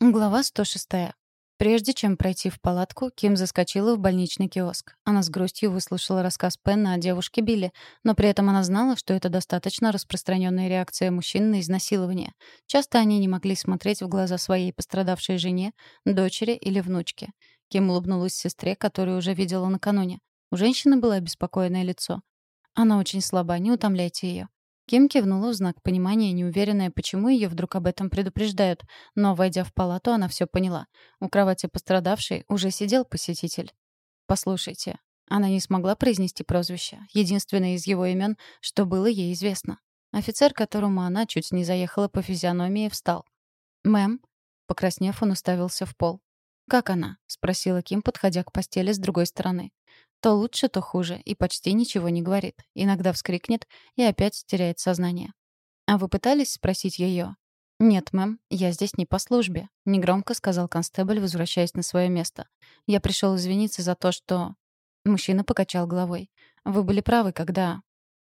Глава 106. Прежде чем пройти в палатку, Ким заскочила в больничный киоск. Она с грустью выслушала рассказ Пенна о девушке Билли, но при этом она знала, что это достаточно распространенная реакция мужчин на изнасилование. Часто они не могли смотреть в глаза своей пострадавшей жене, дочери или внучке. Ким улыбнулась сестре, которую уже видела накануне. У женщины было обеспокоенное лицо. «Она очень слаба, не утомляйте ее. Ким кивнула в знак понимания, неуверенная, почему ее вдруг об этом предупреждают. Но, войдя в палату, она все поняла. У кровати пострадавшей уже сидел посетитель. «Послушайте». Она не смогла произнести прозвище. Единственное из его имен, что было ей известно. Офицер, которому она чуть не заехала по физиономии, встал. «Мэм?» Покраснев, он уставился в пол. «Как она?» — спросила Ким, подходя к постели с другой стороны. То лучше, то хуже, и почти ничего не говорит. Иногда вскрикнет и опять теряет сознание. «А вы пытались спросить ее?» «Нет, мэм, я здесь не по службе», — негромко сказал констебль, возвращаясь на свое место. «Я пришел извиниться за то, что...» Мужчина покачал головой. «Вы были правы, когда...»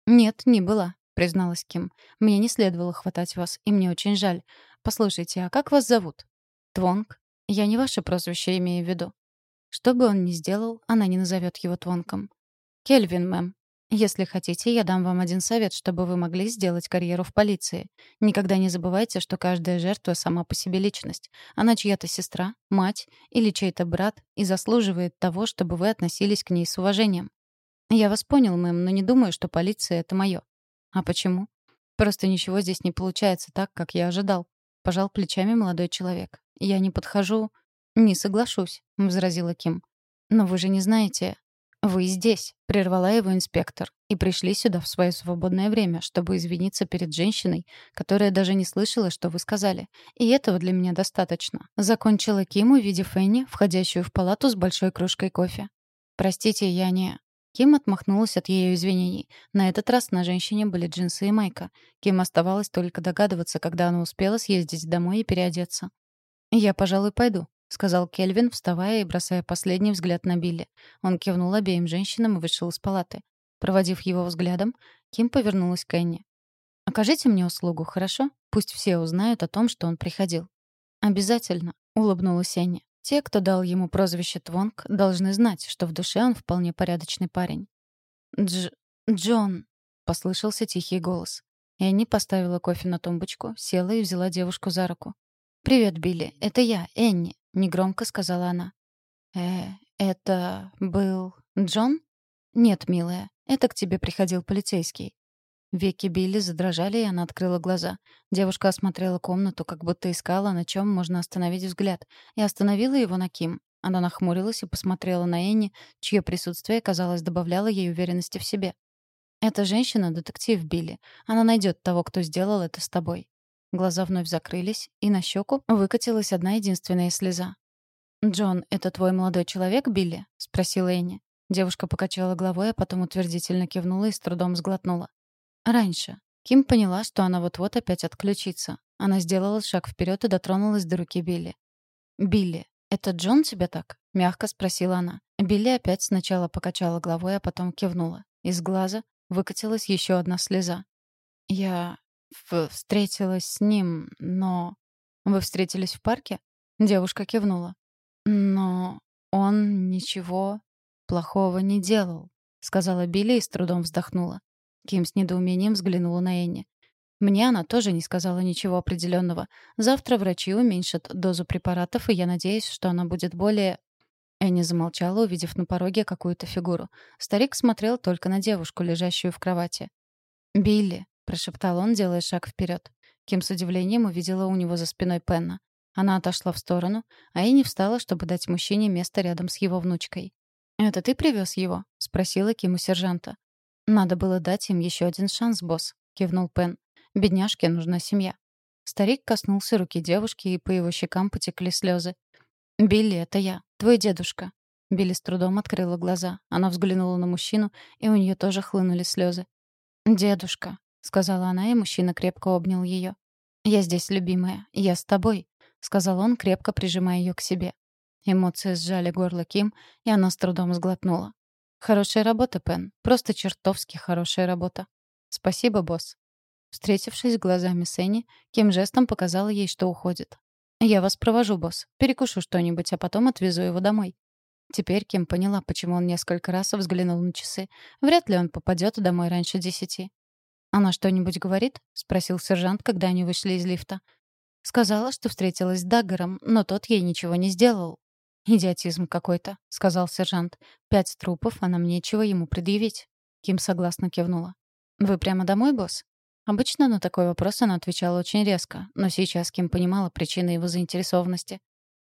«Нет, не была», — призналась Ким. «Мне не следовало хватать вас, и мне очень жаль. Послушайте, а как вас зовут?» «Твонг. Я не ваше прозвище имею в виду. Что бы он ни сделал, она не назовет его Твонком. «Кельвин, мэм, если хотите, я дам вам один совет, чтобы вы могли сделать карьеру в полиции. Никогда не забывайте, что каждая жертва сама по себе личность. Она чья-то сестра, мать или чей-то брат и заслуживает того, чтобы вы относились к ней с уважением. Я вас понял, мэм, но не думаю, что полиция — это мое. А почему? Просто ничего здесь не получается так, как я ожидал. Пожал плечами молодой человек. Я не подхожу... «Не соглашусь», — возразила Ким. «Но вы же не знаете...» «Вы здесь», — прервала его инспектор, «и пришли сюда в свое свободное время, чтобы извиниться перед женщиной, которая даже не слышала, что вы сказали. И этого для меня достаточно». Закончила Ким, увидев Энни, входящую в палату с большой кружкой кофе. «Простите, я не...» Ким отмахнулась от ее извинений. На этот раз на женщине были джинсы и майка. Ким оставалось только догадываться, когда она успела съездить домой и переодеться. «Я, пожалуй, пойду», сказал Кельвин, вставая и бросая последний взгляд на Билли. Он кивнул обеим женщинам и вышел из палаты. Проводив его взглядом, Ким повернулась к Энни. «Окажите мне услугу, хорошо? Пусть все узнают о том, что он приходил». «Обязательно», — улыбнулась Энни. «Те, кто дал ему прозвище Твонг, должны знать, что в душе он вполне порядочный парень». «Дж... Джон», — послышался тихий голос. Энни поставила кофе на тумбочку, села и взяла девушку за руку. «Привет, Билли. Это я, Энни негромко сказала она. Э, это был Джон? Нет, милая, это к тебе приходил полицейский. Веки Билли задрожали, и она открыла глаза. Девушка осмотрела комнату, как будто искала, на чем можно остановить взгляд, и остановила его на Ким. Она нахмурилась и посмотрела на Энни, чье присутствие, казалось, добавляло ей уверенности в себе. «Эта женщина — детектив Билли. Она найдет того, кто сделал это с тобой. Глаза вновь закрылись, и на щеку выкатилась одна единственная слеза. «Джон, это твой молодой человек, Билли?» — спросила Энни. Девушка покачала головой, а потом утвердительно кивнула и с трудом сглотнула. «Раньше». Ким поняла, что она вот-вот опять отключится. Она сделала шаг вперед и дотронулась до руки Билли. «Билли, это Джон тебя так?» — мягко спросила она. Билли опять сначала покачала головой, а потом кивнула. Из глаза выкатилась еще одна слеза. «Я встретилась с ним, но... Вы встретились в парке? Девушка кивнула. Но он ничего плохого не делал, сказала Билли и с трудом вздохнула. Ким с недоумением взглянула на Энни. Мне она тоже не сказала ничего определенного. Завтра врачи уменьшат дозу препаратов, и я надеюсь, что она будет более... Энни замолчала, увидев на пороге какую-то фигуру. Старик смотрел только на девушку, лежащую в кровати. «Билли», — прошептал он, делая шаг вперед. Ким с удивлением увидела у него за спиной Пенна. Она отошла в сторону, а Энни встала, чтобы дать мужчине место рядом с его внучкой. «Это ты привез его?» — спросила Ким у сержанта. «Надо было дать им еще один шанс, босс», — кивнул Пен. «Бедняжке нужна семья». Старик коснулся руки девушки, и по его щекам потекли слезы. «Билли, это я, твой дедушка». Билли с трудом открыла глаза. Она взглянула на мужчину, и у нее тоже хлынули слезы. «Дедушка», — сказала она, и мужчина крепко обнял ее. «Я здесь, любимая. Я с тобой», — сказал он, крепко прижимая ее к себе. Эмоции сжали горло Ким, и она с трудом сглотнула. «Хорошая работа, Пен. Просто чертовски хорошая работа. Спасибо, босс». Встретившись глазами с Энни, Ким жестом показала ей, что уходит. «Я вас провожу, босс. Перекушу что-нибудь, а потом отвезу его домой». Теперь Ким поняла, почему он несколько раз взглянул на часы. Вряд ли он попадет домой раньше десяти. «Она что-нибудь говорит?» — спросил сержант, когда они вышли из лифта. Сказала, что встретилась с Даггером, но тот ей ничего не сделал. «Идиотизм какой-то», — сказал сержант. «Пять трупов, а нам нечего ему предъявить». Ким согласно кивнула. «Вы прямо домой, босс?» Обычно на такой вопрос она отвечала очень резко, но сейчас Ким понимала причины его заинтересованности.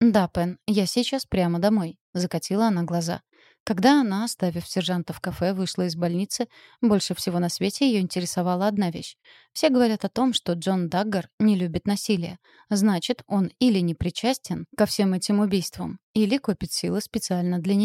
«Да, Пен, я сейчас прямо домой», — закатила она глаза. Когда она, оставив сержанта в кафе, вышла из больницы, больше всего на свете ее интересовала одна вещь. Все говорят о том, что Джон Даггар не любит насилие. Значит, он или не причастен ко всем этим убийствам, или копит силы специально для нее.